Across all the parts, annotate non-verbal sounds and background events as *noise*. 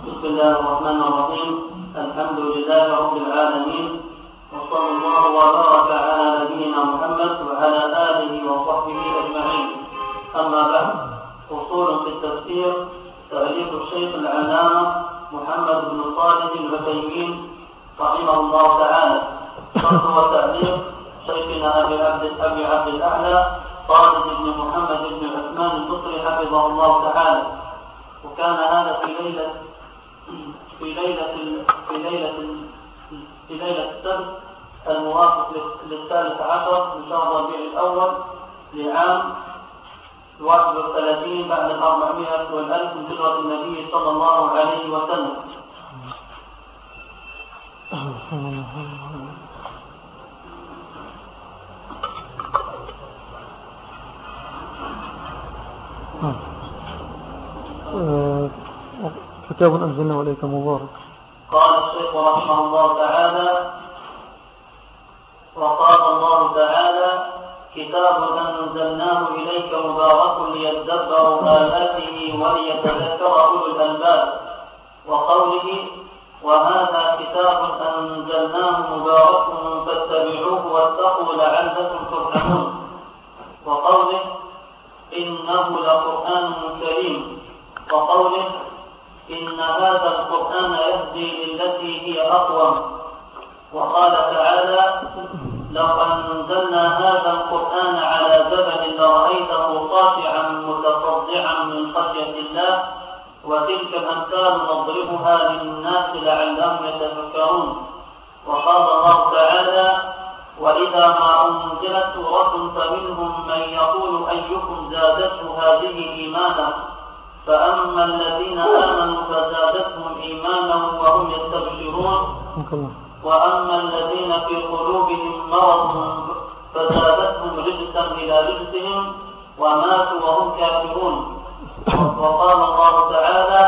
بسم الله الرحمن الرحيم. الحمد لله رب العالمين. وصلى الله وبارك على نبينا محمد وعلى آله وصحبه أجمعين. أما بعد أصول في التفسير تأليف الشيخ العلامة محمد بن صالح العثيمين رحمه الله تعالى. شرح وتأليف شيخنا أبي عبد أبي عبد الأعلى خالد بن محمد بن عثمان البصري حفظه الله تعالى. وكان هذا في ليلة في ليلة في ليلة في ليلة السبت الموافق للثالث عشر من شهر ربيع الأول لعام 31 بعد الأربعمائة والألف من هجرة النبي صلى الله عليه وسلم. آه، كتاب أنزلنا إليك مبارك. قال الشيخ رحمه الله تعالى وقال الله تعالى كتاب أنزلناه إليك مبارك ليدبروا آياته وليتذكر أولو الألباب. وقوله وهذا كتاب أنزلناه مبارك فاتبعوه واتقوا لعلكم ترحمون وقوله إنه لقرآن كريم. وقوله إن هذا القرآن يهدي للتي هي أقوم وقال تعالى لو أنزلنا هذا القرآن على جبل لرأيته خاشعا متصدعا من خشية الله وتلك الأمثال نضربها للناس لعلهم يتفكرون. وقال الله تعالى وإذا ما أنزلت سورة فمنهم من يقول أيكم زادته هذه إيمانا؟ فأما الذين آمنوا فزادتهم إيمانا وهم يستبشرون. وأما الذين في قلوبهم مرض فزادتهم رجسا إلى رجسهم وماتوا وهم كافرون. وقال الله تعالى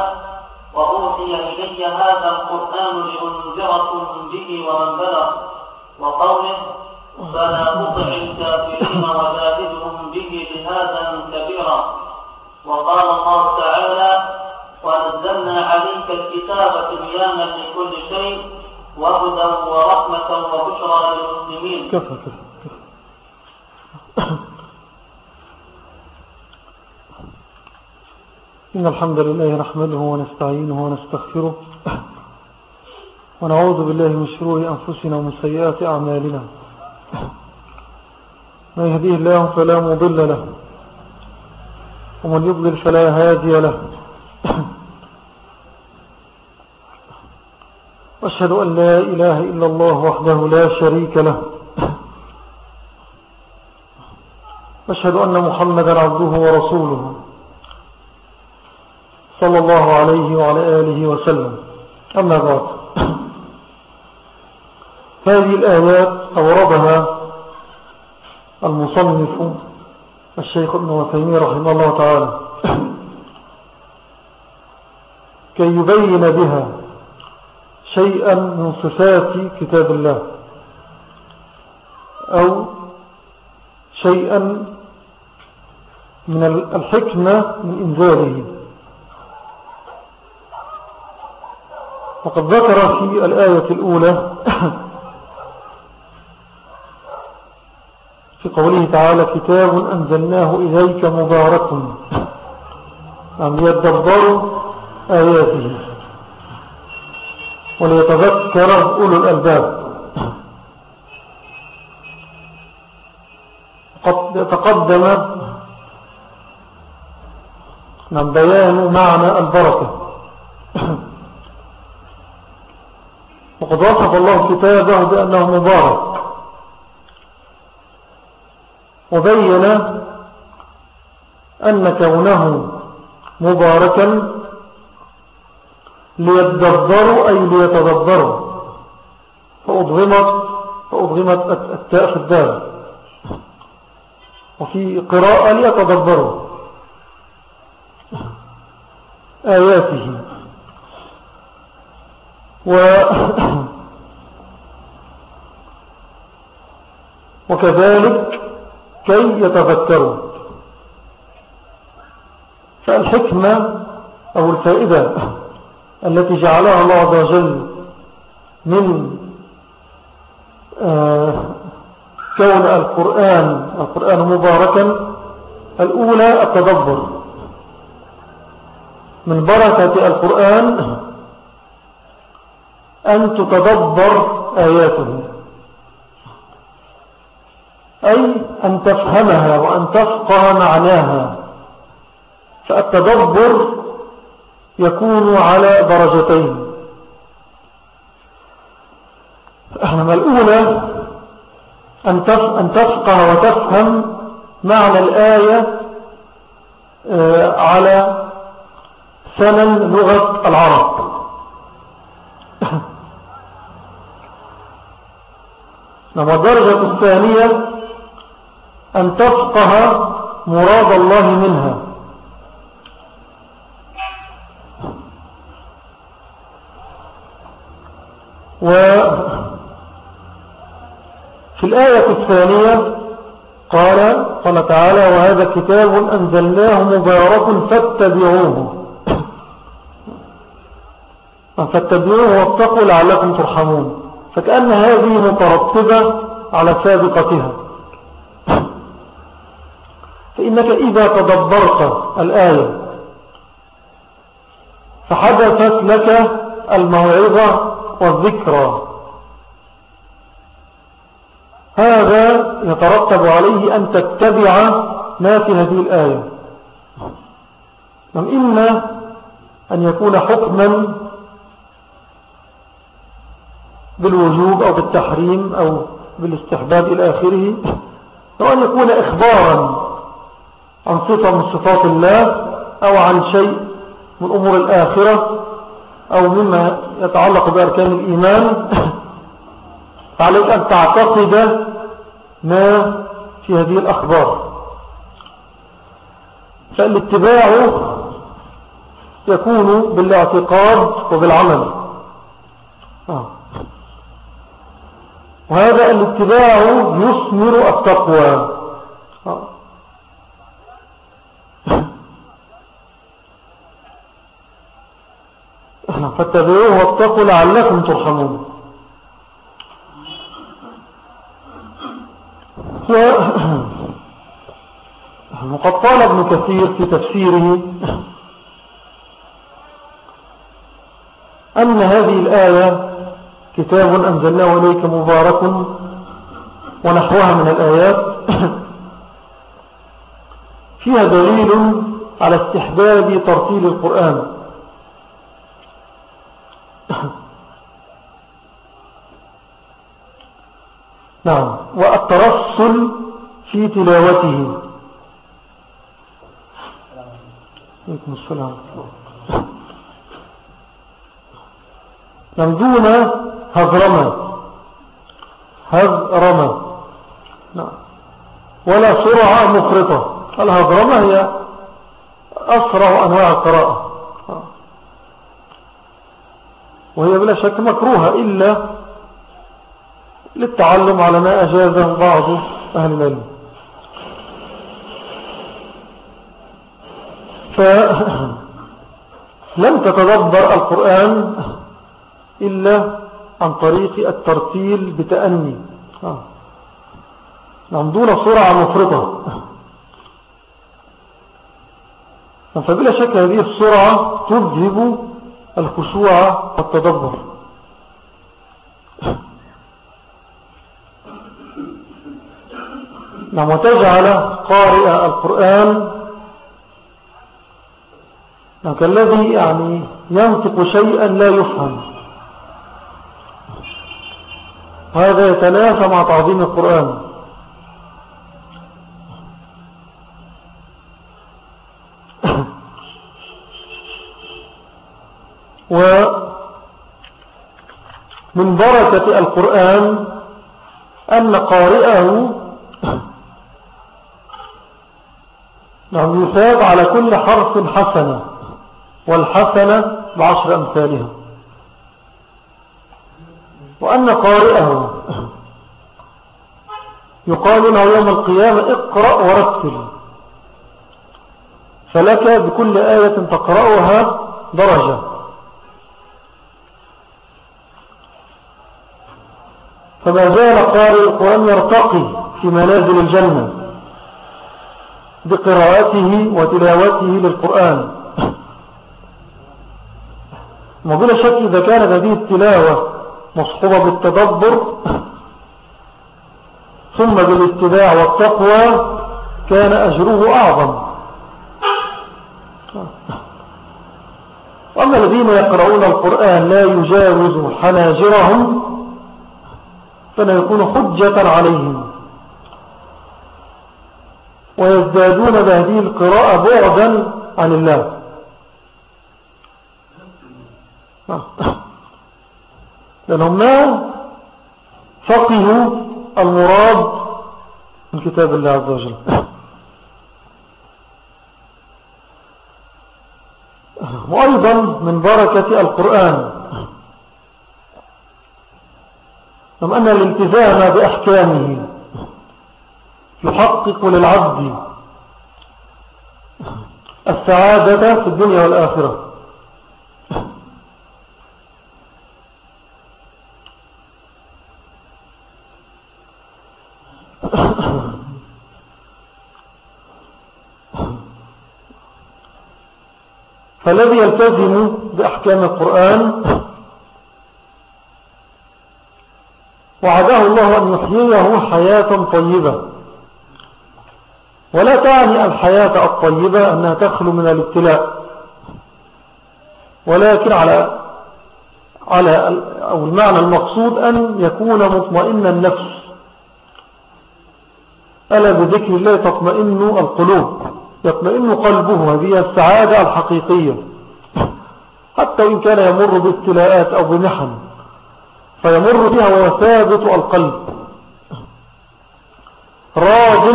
وأوحي إلي هذا القرآن لأنذركم به ومن بلغ. وقوله فلا تطع الكافرين وجاهدهم به جهادا كبيرا. وقال الله تعالى ونزلنا عليك الكتاب تبيانا لكل شيء وهدى ورحمة وبشرى للمسلمين. كفى كفى. إن الحمد لله نحمده ونستعينه ونستغفره ونعوذ بالله من شرور أنفسنا ومن سيئات أعمالنا. من يهديه الله فلا مضل له ومن يضلل فلا هادي له. وأشهد أن لا إله إلا الله وحده لا شريك له. وأشهد أن محمدا عبده ورسوله صلى الله عليه وعلى آله وسلم. أما بعد. هذه الآيات أوردها المصنف الشيخ ابن وثيمين رحمه الله تعالى. كي يبين بها شيئا من صفات كتاب الله أو شيئا من الحكمة من إنزاله. وقد ذكر في الآية الأولى في قوله تعالى كتاب أنزلناه إليك مبارك أن يدبروا آياته وليتذكر أولو الألباب قد تقدم من بيان معنى البركة. وقد وصف الله كتابه بأنه مبارك. وبين أن كونه مباركا ليتدبروا أي ليتدبروا فأضغمت, فأضغمت التاء في الدال. وفي قراءة ليتدبروا. آياته. و *coughs* وكذلك كي يتذكروا. فالحكمة أو الفائدة التي جعلها الله عز وجل من آه، كون القرآن القرآن مباركا الأولى التدبر. من بركة القرآن أن تتدبر آياته. أي أن تفهمها وأن تفقه معناها. فالتدبر يكون على درجتين. إحنا الأولى أن تفقه وتفهم معنى الآية آه، على ثمن لغة العرب. *clears throat* نعم الدرجة الثانية أن تفقه مراد الله منها. وفي الآية الثانية قال قال تعالى وهذا كتاب أنزلناه مبارك فاتبعوه. فاتبعوه واتقوا لعلكم ترحمون. فكأن هذه مترتبة على سابقتها. فإنك إذا تدبرت الآية فحدثت لك الموعظة والذكرى. هذا يترتب عليه أن تتبع ما في هذه الآية. إما أن يكون حكما بالوجوب أو بالتحريم أو بالاستحباب إلى آخره أو أن يكون إخبارا عن صفة من صفات الله أو عن شيء من أمور الآخرة أو مما يتعلق بأركان الإيمان. *coughs* فعليك أن تعتقد ما في هذه الأخبار. فالاتباع يكون بالاعتقاد وبالعمل. آه. وهذا الاتباع يثمر التقوى. فاتبعوه واتقوا لعلكم ترحمون. *clears throat* وقد قال ابن كثير في تفسيره أن هذه الآية كتاب أنزلناه إليك مبارك ونحوها من الآيات. *clears throat* فيها دليل على استحباب ترتيل القرآن. *coughs* نعم والترسل في تلاوته. عليكم السلام. نعم دون هضرمة هضرمة نعم. ولا سرعة مفرطة. الهضرمة هي أسرع أنواع القراءة. وهي بلا شك مكروهة إلا للتعلم على ما أجازه بعض أهل العلم. فلم تتدبر القرآن إلا عن طريق الترتيل بتأني. آه. نعم دون سرعة مفرطة. فبلا شك هذه السرعة تذهب الخشوع والتدبر. نعم وتجعل قارئ القرآن كالذي يعني ينطق شيئا لا يفهم. هذا يتنافى مع تعظيم القرآن. ومن بركة القرآن أن قارئه نعم يثاب على كل حرف حسنة والحسنة بعشر أمثالها. وأن قارئه يقال له يوم القيامة اقرأ ورتل فلك بكل آية تقرأها درجة. فما زال قارئ القرآن يرتقي في منازل الجنة بقراءته وتلاوته للقرآن. *laughs* وبلا شك إذا كانت هذه التلاوة مصحوبة بالتدبر ثم بالاتباع والتقوى كان أجره أعظم. وأما الذين يقرؤون القرآن لا يجاوز حناجرهم فلا يكون حجة عليهم. ويزدادون بهذه القراءة بعدا عن الله. لأنهم ما فقهوا المراد من كتاب الله عز وجل. وأيضا من بركة القرآن. ثم أن الالتزام بأحكامه يحقق للعبد السعادة في الدنيا والآخرة؟ فالذي يلتزم بأحكام القرآن وعده الله أن يحييه حياة طيبة. ولا تعني الحياة الطيبة أنها تخلو من الابتلاء. ولكن على على أو المعنى المقصود أن يكون مطمئن النفس. ألا بذكر الله تطمئن القلوب. يطمئن قلبه. هذه السعادة الحقيقية. حتى إن كان يمر بابتلاءات أو بمحن. فيمر بها وهو ثابت القلب. راض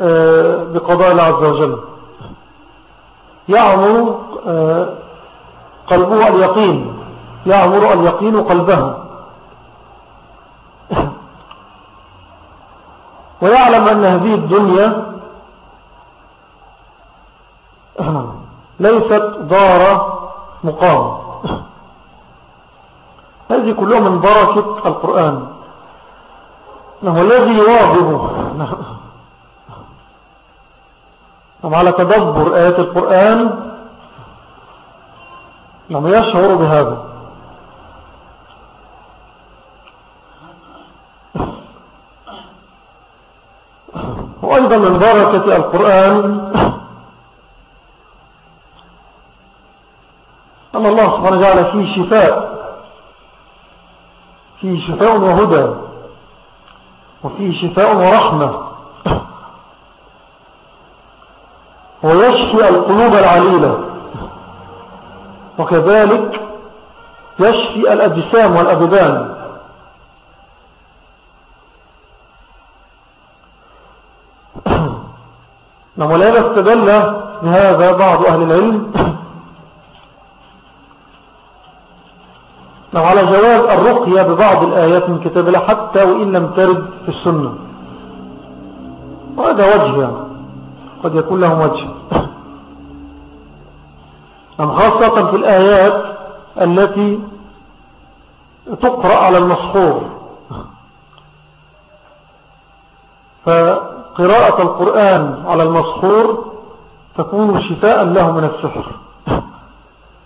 آه، بقضاء الله عز وجل. يعمر آه، قلبه اليقين. يعمر اليقين قلبه. *coughs* ويعلم أن هذه الدنيا *coughs* ليست دار مقام. *coughs* هذه كلها من بركة القرآن. هو الذي يواظب على تدبر آيات القرآن لم يشعر بهذا. وأيضا من بركة القرآن أن الله سبحانه وتعالى فيه شفاء فيه شفاء وهدى وفيه شفاء ورحمة. ويشفي القلوب العليلة. وكذلك يشفي الأجسام والأبدان. نعم ولا استدل بهذا بعض أهل العلم. نعم على جواز الرقية ببعض الآيات من كتاب الله حتى وإن لم ترد في السنة. وهذا وجه يعني. قد يكون لهم وجه. أم *laughs* خاصة في الآيات التي تقرأ على المصحور *laughs* فقراءة القرآن على المصحور تكون شفاء له من السحر. *laughs*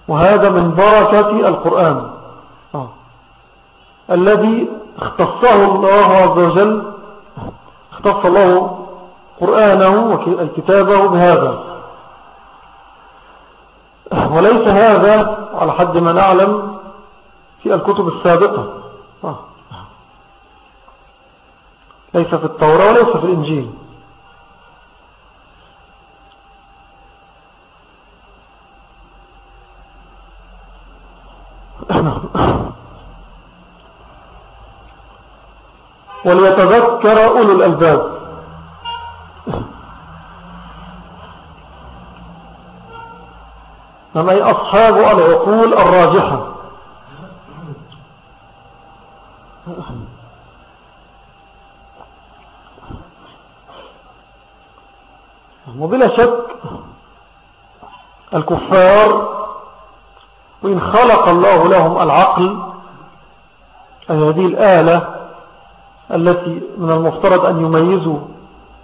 وهذا من بركة القرآن. الذي اختصه الله عز وجل اختص الله قرآنه وكتابه بهذا. وليس هذا على حد ما نعلم في الكتب السابقة. آه. ليس في التوراة وليس في الإنجيل. وليتذكر أولو الألباب. أي أصحاب العقول الراجحة. وبلا شك الكفار وإن خلق الله لهم العقل أي هذه الآلة التي من المفترض أن يميزوا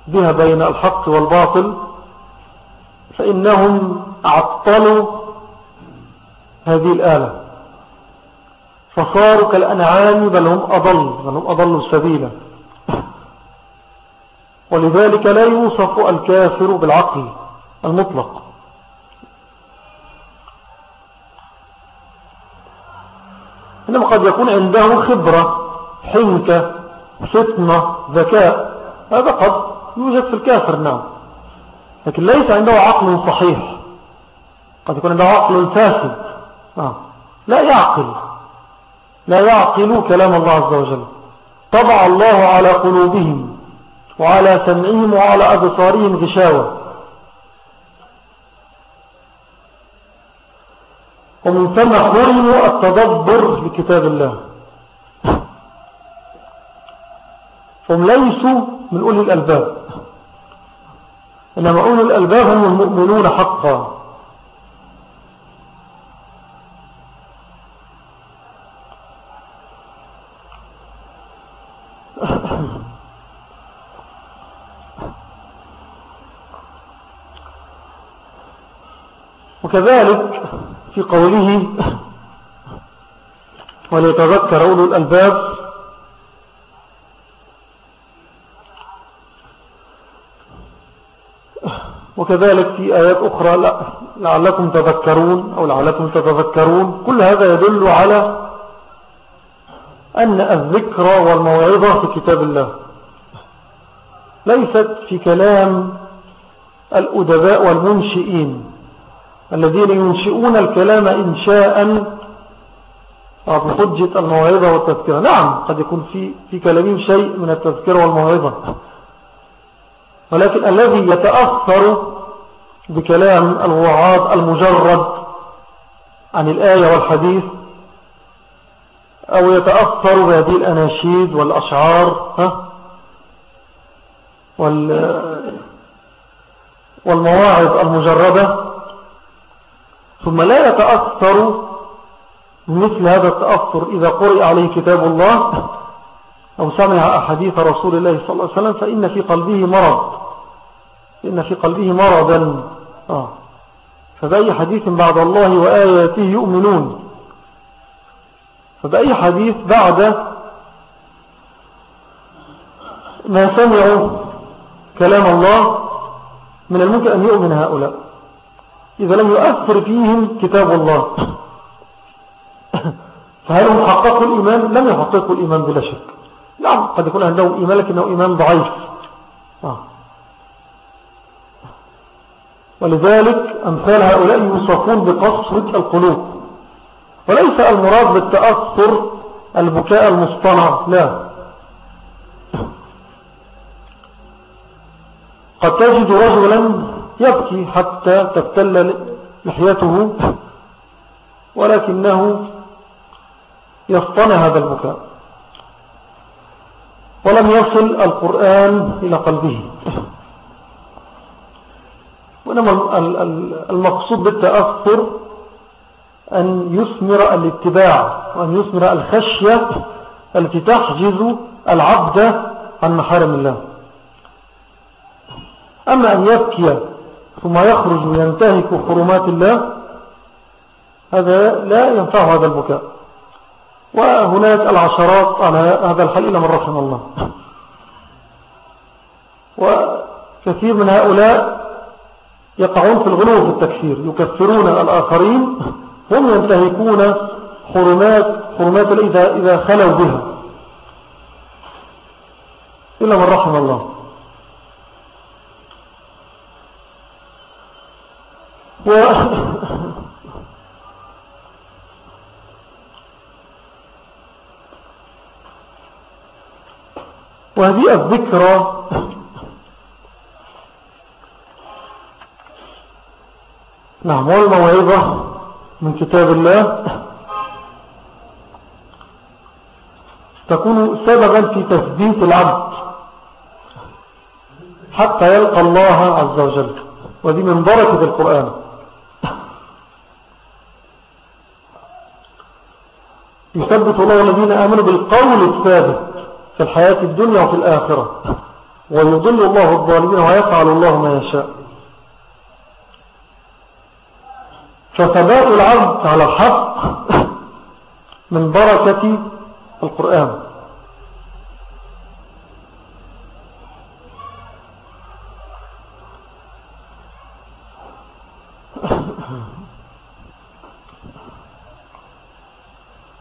بها بين الحق والباطل فإنهم عطلوا هذه الآلة. فصاروا كالأنعام بل هم أضل بل هم أضلوا السبيل. ولذلك لا يوصف الكافر بالعقل المطلق. إنما قد يكون عنده خبرة حنكة فتنة ذكاء. هذا قد يوجد في الكافر نعم. لكن ليس عنده عقل صحيح. قد يكون عنده عقل فاسد. آه. لا يعقل. لا يعقل كلام الله عز وجل. طبع الله على قلوبهم وعلى سمعهم وعلى أبصارهم غشاوة. ومن ثم حرموا التدبر لكتاب الله. هم ليسوا من أولي الألباب. إنما أولي الألباب هم المؤمنون حقا. وكذلك في قوله وليتذكر أولو الألباب وكذلك في آيات أخرى لعلكم تذكرون أو لعلكم تتذكرون. كل هذا يدل على أن الذكرى والموعظة في كتاب الله. ليست في كلام الأدباء والمنشئين الذين ينشئون الكلام إنشاء بحجة الموعظة والتذكرة. نعم قد يكون في, في كلامهم شيء من التذكرة والموعظة. ولكن الذي يتأثر بكلام الوعاظ المجرد عن الآية والحديث أو يتأثر بهذه الأناشيد والأشعار ها؟ والمواعظ المجردة ثم لا يتأثر مثل هذا التأثر إذا قرئ عليه كتاب الله أو سمع أحاديث رسول الله صلى الله عليه وسلم فإن في قلبه مرض إن في قلبه مرضا. آه. فبأي حديث بعد الله وآياته يؤمنون؟ فبأي حديث بعد ما سمعوا كلام الله من الممكن أن يؤمن هؤلاء؟ إذا لم يؤثر فيهم كتاب الله. *coughs* فهل هم حققوا الإيمان؟ لم يحققوا الإيمان بلا شك. نعم قد يكون عندهم إيمان لكنه إيمان ضعيف. آه. ولذلك أمثال هؤلاء يوصفون بقصرة القلوب. وليس المراد بالتأثر البكاء المصطنع لا. قد تجد رجلا يبكي حتى تبتل لحيته ولكنه يصطنع هذا البكاء. ولم يصل القرآن إلى قلبه. وإنما المقصود بالتأثر أن يثمر الاتباع وأن يثمر الخشية التي تحجز العبد عن محارم الله. أما أن يبكي ثم يخرج وينتهك حرمات الله هذا لا ينفع هذا البكاء. وهناك العشرات على هذا الحل إلا من رحم الله. وكثير من هؤلاء يقعون في الغلو في التكفير يكفرون الآخرين هم ينتهكون حرمات حرمات إذا, إذا خلوا بها. إلا من رحم الله. و *laughs* وهذه الذكرى نعم والموعظة من كتاب الله. تكون سببا في تثبيت العبد حتى يلقى الله عز وجل ودي من بركة القرآن. يثبت الله الذين آمنوا بالقول الثابت في الحياة الدنيا وفي الآخرة ويضل الله الظالمين ويفعل الله ما يشاء. فثبات العبد على الحق من بركة القرآن.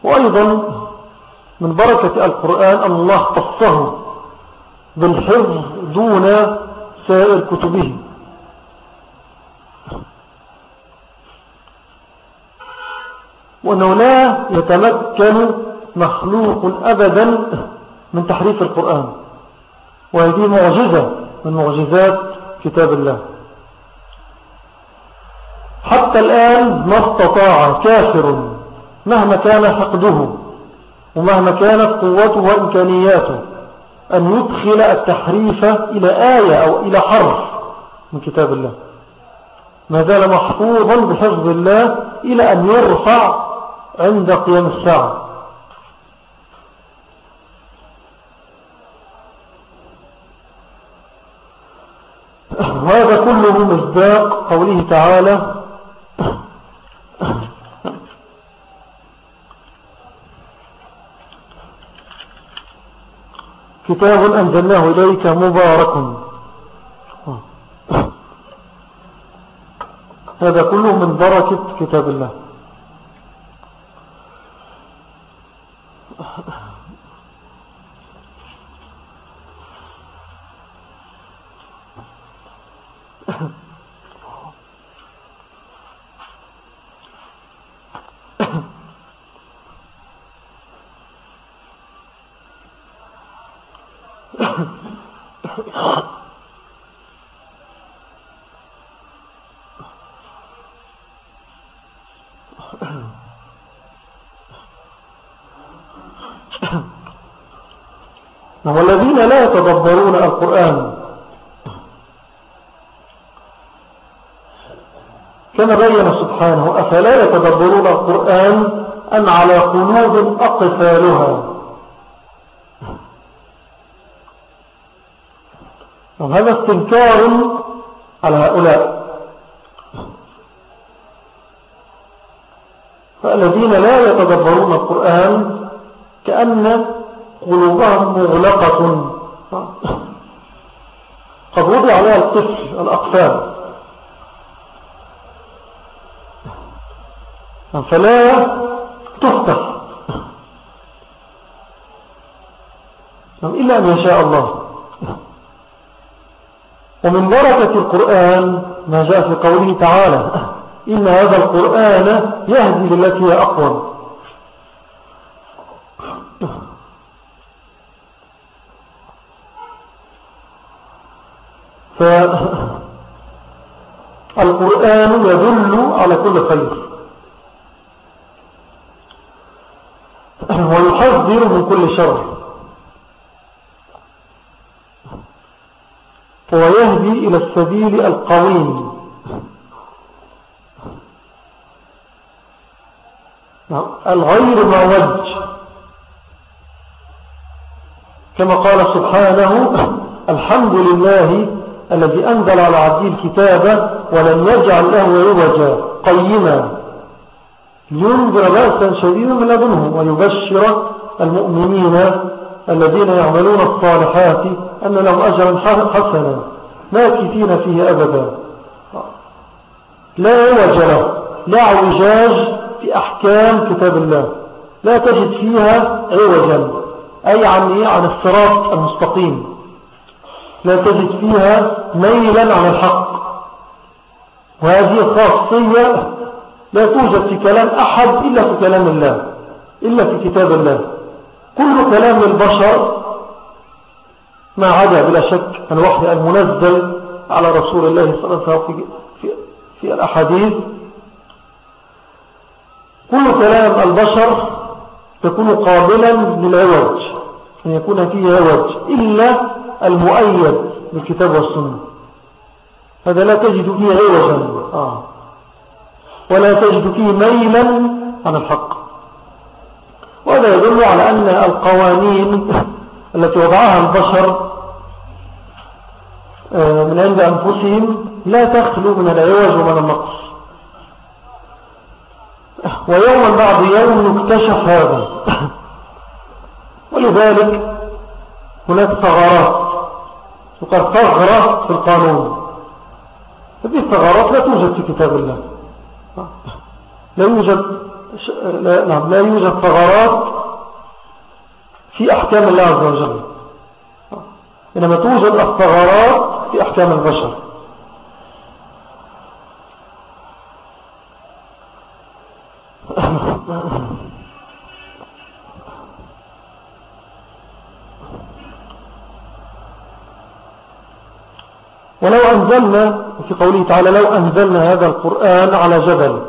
وأيضا من بركة القرآن أن الله خصه بالحفظ دون سائر كتبه. وأنه لا يتمكن مخلوق أبدا من تحريف القرآن. وهذه معجزة من معجزات كتاب الله. حتى الآن ما استطاع كافر مهما كان حقده ومهما كانت قوته وإمكانياته أن يدخل التحريف إلى آية أو إلى حرف من كتاب الله. ما زال محفوظا بحفظ الله إلى أن يرفع عند قيام الساعة. وهذا كله مصداق قوله تعالى كتاب أنزلناه إليك مبارك. هذا كله من بركة كتاب الله. Oh. والذين لا يتدبرون القرآن. كما بين سبحانه أفلا يتدبرون القرآن أم على قلوب أقفالها؟ هذا استنكار على هؤلاء. فالذين لا يتدبرون القرآن كأن قلوبهم مغلقة. قد وضع عليها الطفل الأقفال فلا تفتح. إلا أن يشاء الله. ومن بركة القرآن ما جاء في قوله تعالى إن هذا القرآن يهدي للتي هي أقوم فالقرآن يدل على كل خير. ويحذر من كل شر. ويهدي إلى السبيل القويم. الغير ما وجه كما قال سبحانه الحمد لله الذي أنزل على عبده الكتاب ولم يجعل له عوجا قيما. لينذر بأسا شديدا من لدنه ويبشر المؤمنين الذين يعملون الصالحات أن لهم أجرا حسنا ماكثين فيه أبدا. لا عوج له لا عوجاج في أحكام كتاب الله. لا تجد فيها عوجا أي عن, إيه؟ عن الصراط المستقيم. لا تجد فيها ميلا عن الحق. وهذه خاصية لا توجد في كلام أحد إلا في كلام الله إلا في كتاب الله. كل كلام البشر ما عدا بلا شك الوحي المنزل على رسول الله صلى الله عليه وسلم في, في الأحاديث. كل كلام البشر يكون قابلا للعوج أن يكون فيه عوج إلا المؤيد بالكتاب والسنة. هذا لا تجد فيه عوجا آه. ولا تجد فيه ميلا عن الحق. وهذا يدل على أن القوانين التي وضعها البشر آه، من عند أنفسهم لا تخلو من العوج ومن النقص. ويوما بعد يوم نكتشف هذا. *coughs* ولذلك هناك ثغرات وقد ثغرة في القانون. هذه الثغرات لا توجد في كتاب الله. لا يوجد لا, نعم لا يوجد ثغرات في أحكام الله عز وجل. إنما توجد الثغرات في أحكام البشر. ولو أنزلنا في قوله تعالى لو أنزلنا هذا القرآن على جبل.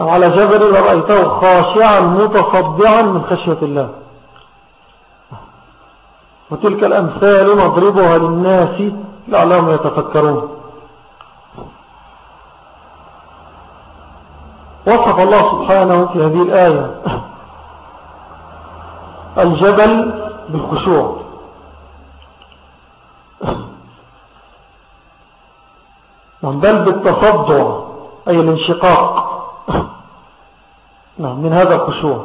أو على جبل لرأيته خاشعا متصدعا من خشية الله. وتلك الأمثال نضربها للناس لعلهم يتفكرون. وصف الله سبحانه في هذه الآية. الجبل بالخشوع. نعم، بل بالتصدع أي الانشقاق. نعم من هذا الخشوع.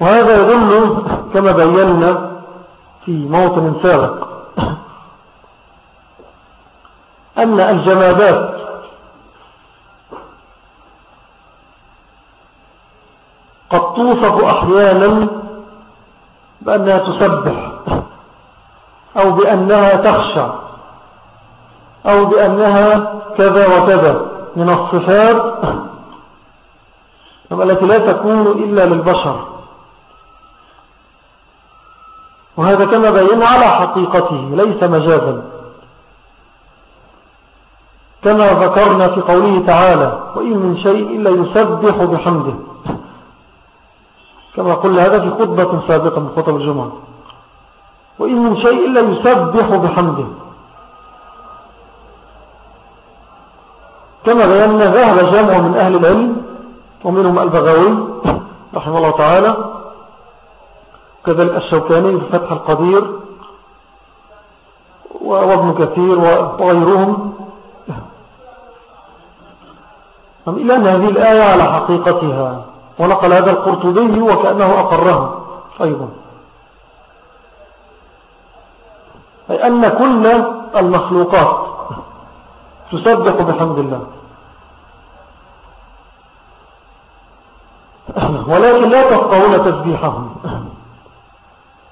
وهذا يدل كما بينا في موطن سابق أن الجمادات قد توصف أحيانا بأنها تسبح أو بأنها تخشى أو بأنها كذا وكذا من الصفات التي لا تكون إلا للبشر. وهذا كما بينا على حقيقته ليس مجازا. كما ذكرنا في قوله تعالى وإن من شيء إلا يسبح بحمده. كما قلنا هذا في خطبة سابقة من خطب الجمعة. وإن من شيء إلا يسبح بحمده. كما بينا ذهب جمع من أهل العلم ومنهم البغوي رحمه الله تعالى كذلك الشوكاني في فتح القدير وابن كثير وغيرهم. إلا أن هذه الآية على حقيقتها. ونقل هذا القرطبي وكأنه أقره. أيضا أي أن كل المخلوقات تسبح بحمد الله. ولكن لا تفقهون تسبيحهم.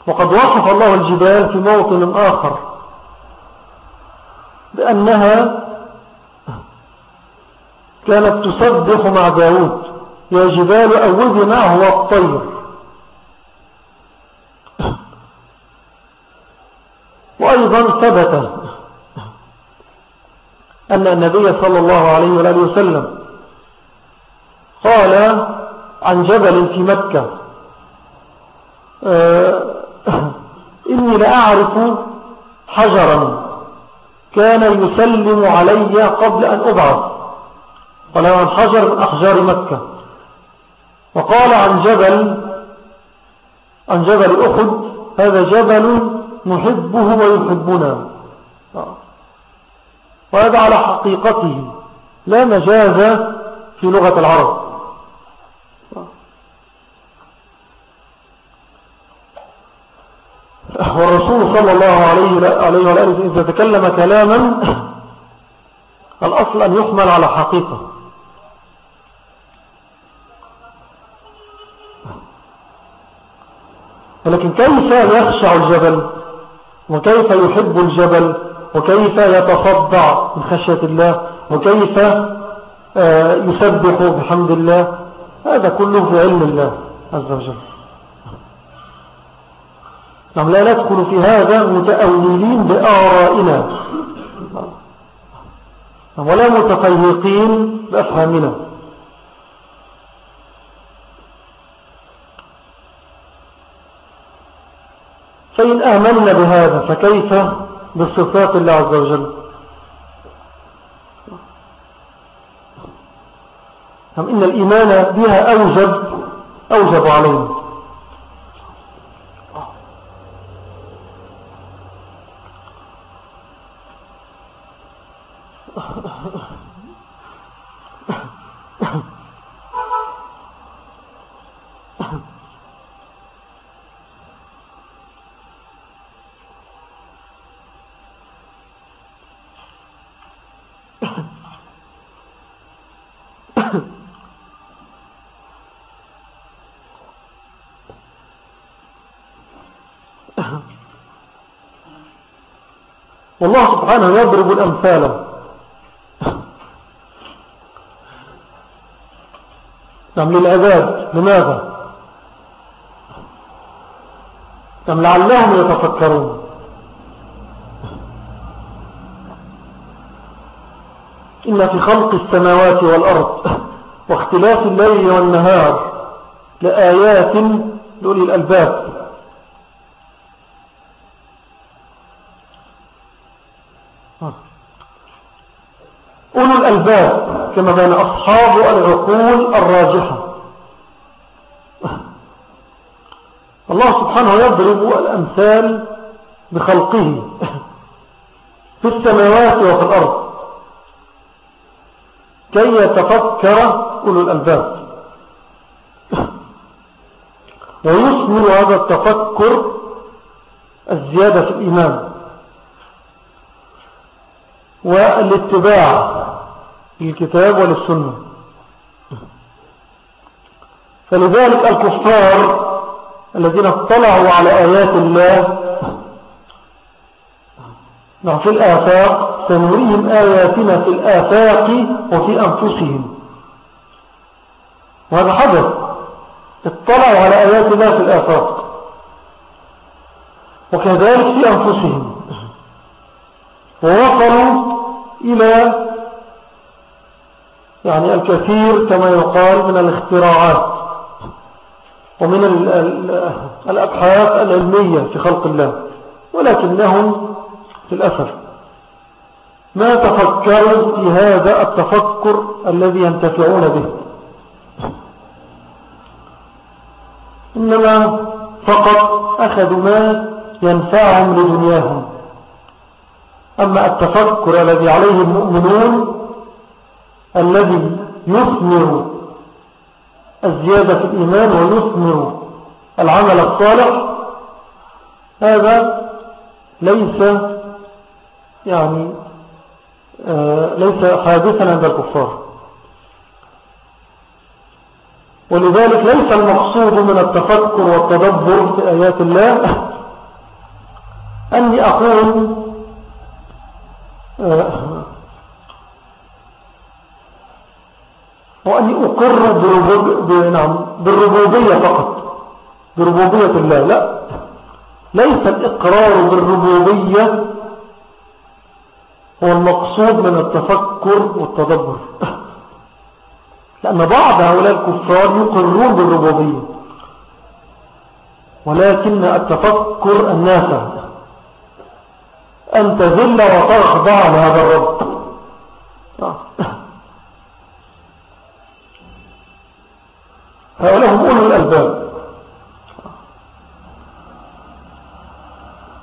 وقد وصف الله الجبال في موطن آخر بأنها كانت تسبح مع داود يا جبال أوبي معه والطير وأيضا ثبت أن النبي صلى الله عليه وآله وسلم قال عن جبل في مكة آه، إني لأعرف حجرا كان يسلم علي قبل أن أبعث. قال عن حجر من أحجار مكة. وقال عن جبل عن جبل أخد هذا جبل نحبه ويحبنا. وهذا على حقيقته لا مجاز في لغة العرب. والرسول صلى الله عليه وآله إذا تكلم كلاما الأصل أن يحمل على حقيقة. ولكن كيف يخشع الجبل؟ وكيف يحب الجبل؟ وكيف يتصدع من خشية الله؟ وكيف آه، يسبح بحمد الله؟ هذا كله في علم الله عز وجل. نعم لا ندخل في هذا متأولين بآرائنا. نعم، ولا متفيقين بأفهامنا. فإن آمنا بهذا فكيف بالصفات الله عز وجل؟ إن الإيمان بها أوجب أوجب علينا. والله سبحانه يضرب الأمثال. نعم للعباد. لماذا؟ نعم لعلهم يتفكرون. إن في خلق السماوات والأرض واختلاف الليل والنهار لآيات لأولي الألباب. الألباب كما بين أصحاب العقول الراجحة. الله سبحانه يضرب الأمثال بخلقه في السماوات وفي الأرض. كي يتفكر أولو الألباب. ويثمر هذا التفكر الزيادة في الإيمان. والاتباع للكتاب وللسنة فلذلك الكفار الذين اطلعوا على آيات الله نعم، في الآفاق سنريهم آياتنا في الآفاق وفي أنفسهم. وهذا حدث. اطلعوا على آيات الله في الآفاق. وكذلك في أنفسهم. ووصلوا إلى يعني الكثير كما يقال من الاختراعات ومن الأبحاث العلمية في خلق الله ولكنهم في الأسف ما تفكروا في هذا التفكر الذي ينتفعون به. إنما فقط أخذوا ما ينفعهم لدنياهم. أما التفكر الذي عليه المؤمنون الذي يثمر الزيادة في الإيمان ويثمر العمل الصالح هذا ليس يعني آه ليس حادثا عند الكفار. ولذلك ليس المقصود من التفكر والتدبر في آيات الله *laughs* أني أقول آه وأني أقر نعم بالربوبية فقط. بربوبية الله. لا. ليس الإقرار بالربوبية هو المقصود من التفكر والتدبر. لأن بعض هؤلاء الكفار يقرون بالربوبية. ولكن التفكر النافع. أن تذل وتخضع لهذا الرب. هؤلاء هم أولو الألباب.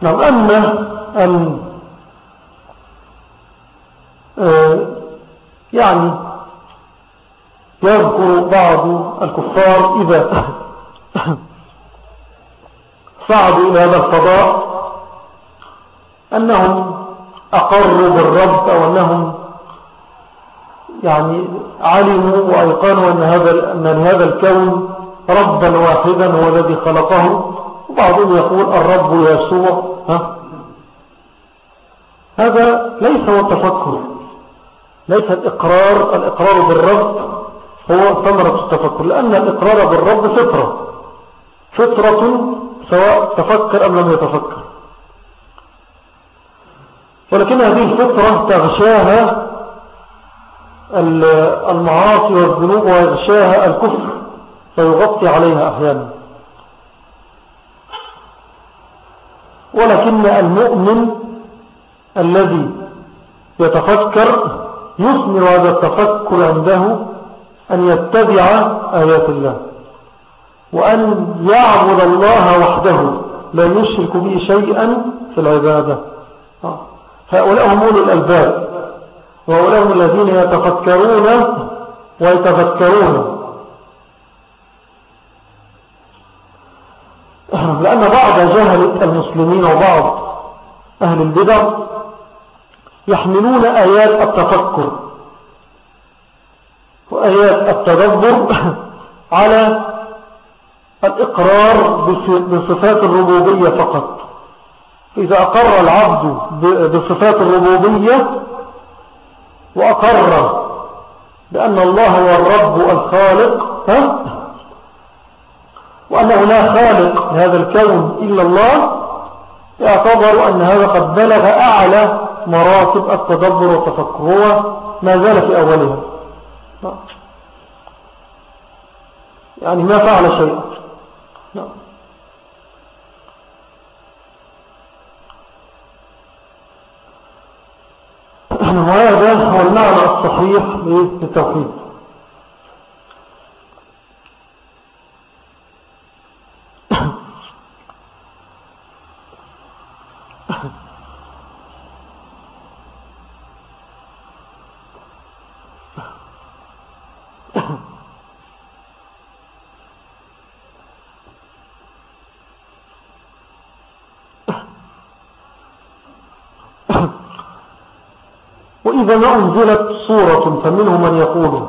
نعم أما أن آه، يعني يذكر بعض الكفار إذا *coughs* صعدوا إلى هذا الفضاء أنهم أقروا بالرب أو أنهم يعني علموا وأيقنوا أن هذا, أن هذا الكون ربا واحدا هو الذي خلقه وبعضهم يقول الرب يسوع ها؟ هذا ليس هو التفكر ليس الإقرار الإقرار بالرب هو ثمرة التفكر لأن الإقرار بالرب فطرة فطرة سواء تفكر أم لم يتفكر. ولكن هذه الفطرة تغشاها المعاصي والذنوب ويغشاها الكفر فيغطي عليها أحيانا. ولكن المؤمن الذي يتفكر يثمر هذا التفكر عنده أن يتبع آيات الله وأن يعبد الله وحده لا يشرك به شيئا في العبادة. آه. هؤلاء هم أولو الألباب. هم الذين يتفكرون ويتفكرون. *clears throat* لأن بعض جهل المسلمين وبعض أهل البدع يحملون آيات التفكر وآيات التدبر *clears throat* على الإقرار بصفات الربوبية فقط. إذا أقر العبد بصفات الربوبية وأقر بأن الله هو الرب الخالق ها؟ وأنه لا خالق لهذا الكون إلا الله يعتبر أن هذا قد بلغ أعلى مراتب التدبر والتفكر هو ما زال في أولها يعني ما فعل شيئا وهذا هو المعنى الصحيح للتوحيد وإذا ما أنزلت صورة فمنهم من يقول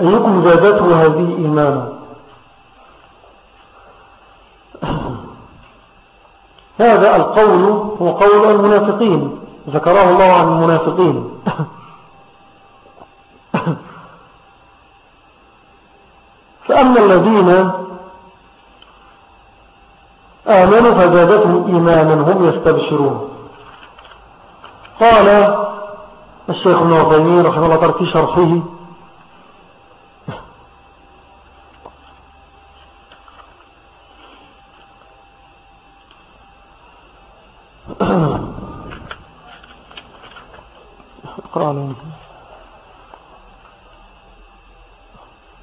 أيكم زادته هذه إيمانا؟ هذا القول هو قول المنافقين. ذكره الله عن المنافقين. فأما الذين آمنوا فزادتهم إيمانا هم يستبشرون. قال الشيخ ابن عثيمين رحمه الله تعالى في شرحه اقرأ عليهم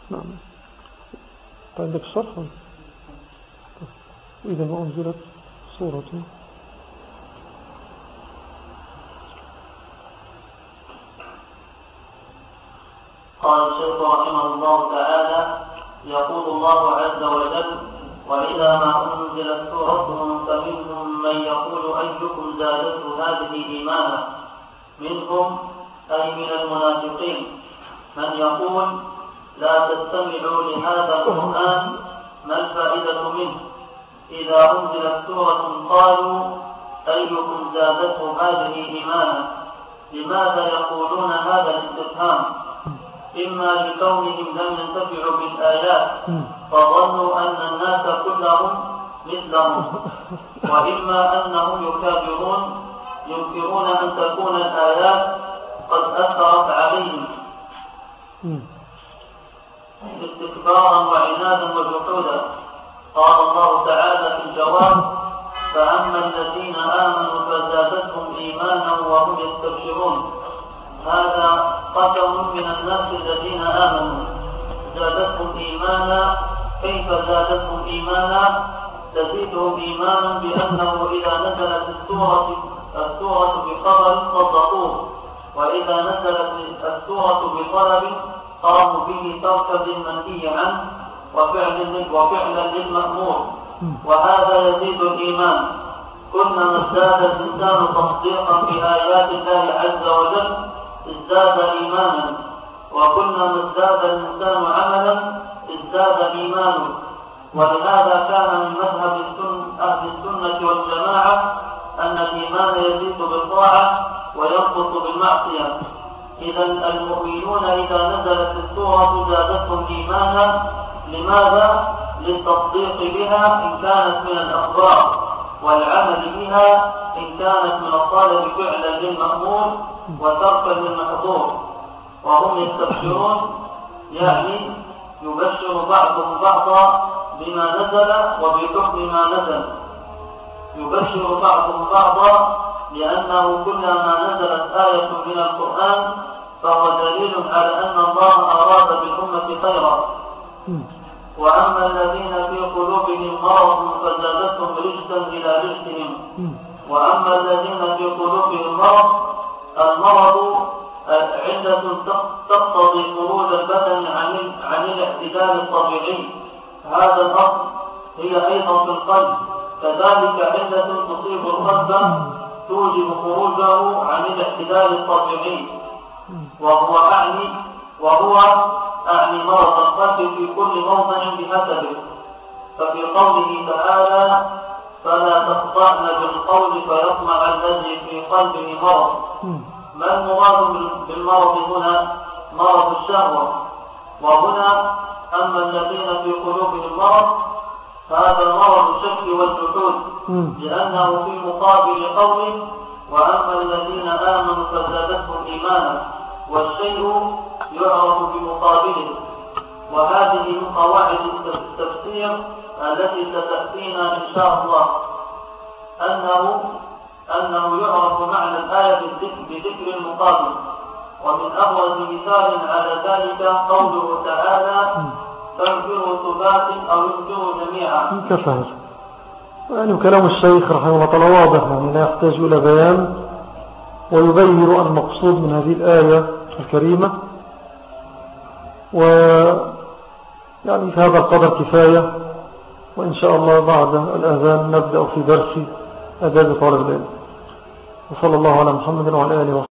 نعم عندك الشرح إذا ما أنزلت صورة قال الشيخ رحمه الله تعالى يقول الله عز وجل وإذا ما أنزلت سورة فمنهم من يقول أيكم زادته هذه إيمانا منهم أي من المنافقين. من يقول لا تستمعوا لهذا القرآن ما الفائدة منه؟ إذا أنزلت سورة قالوا أيكم زادته هذه إيمانا لماذا يقولون هذا الاستفهام؟ إما لكونهم لم ينتفعوا بالآيات فظنوا أن الناس كلهم مثلهم. وإما أنهم يكابرون ينكرون أن تكون الآيات قد أثرت عليهم. استكبارا وعنادا وجحودا. قال الله تعالى في الجواب فأما الذين آمنوا فزادتهم إيمانا وهم يستبشرون. هذا قسم من الناس الذين آمنوا. زادتهم إيمانا. كيف زادتهم إيمانا؟ تزيدهم إيمانا بأنه إذا نزلت السورة السورة بخبر صدقوه. وإذا نزلت السورة بطلب قاموا به ترك المنهي عنه وفعل وفعلا للمأمور. وهذا يزيد الإيمان. كلما ازداد الإنسان تصديقا بآيات الله عز وجل ازداد إيمانا وكلما ازداد الإنسان عملا ازداد إيمانه. ولهذا كان من مذهب أهل السنة والجماعة أن الإيمان يزيد بالطاعة وينقص بالمعصية. إذا المؤمنون إذا نزلت السورة زادتهم إيمانا. لماذا؟ للتصديق بها إن كانت من الأخبار. والعمل بها إن كانت من الطالب فعلا للمأمور وتركا للمحظور وهم يستبشرون يعني يبشر بعضهم بعضا بما نزل وبحكم ما نزل. يبشر بعضهم بعضا لأنه كلما نزلت آية من القرآن فهو دليل على أن الله أراد بالأمة خيرا. وأما الذين في قلوبهم مرض فزادتهم رجسا إلى رجسهم وأما الذين في قلوبهم مرض المرض علة تقتضي خروج البدن عن عن الاعتدال الطبيعي. هذا الأصل هي أيضا في القلب. كذلك علة تصيب القلب توجب خروجه عن الاعتدال الطبيعي. وهو أعني وهو أعني مرض القلب في كل موضع بحسبه. ففي قوله تعالى فلا تخطأن بالقول فيطمع الذي في قلبه مرض. ما المراد بالمرض هنا؟ مرض الشهوة. وهنا أما الذين في قلوبهم مرض فهذا مرض الشك والجحود لأنه في مقابل قول وأما الذين آمنوا فزادتهم إيمانا والشيء يعرف بمقابله وهذه من قواعد التفسير التي ستأتينا إن شاء الله. أنه أنه يعرف معنى الآية بذكر المقابل. ومن أبرز مثال على ذلك قوله تعالى فانفروا ثبات أو انفروا جميعا. كفى يعني كلام الشيخ رحمه الله تعالى واضح يعني لا يحتاج إلى بيان. ويبين المقصود من هذه الآية الكريمة و يعني في هذا القدر كفاية وإن شاء الله بعد الأذان نبدأ في درس أداب طالب العلم. وصلى الله على محمد وعلى آله وصحبه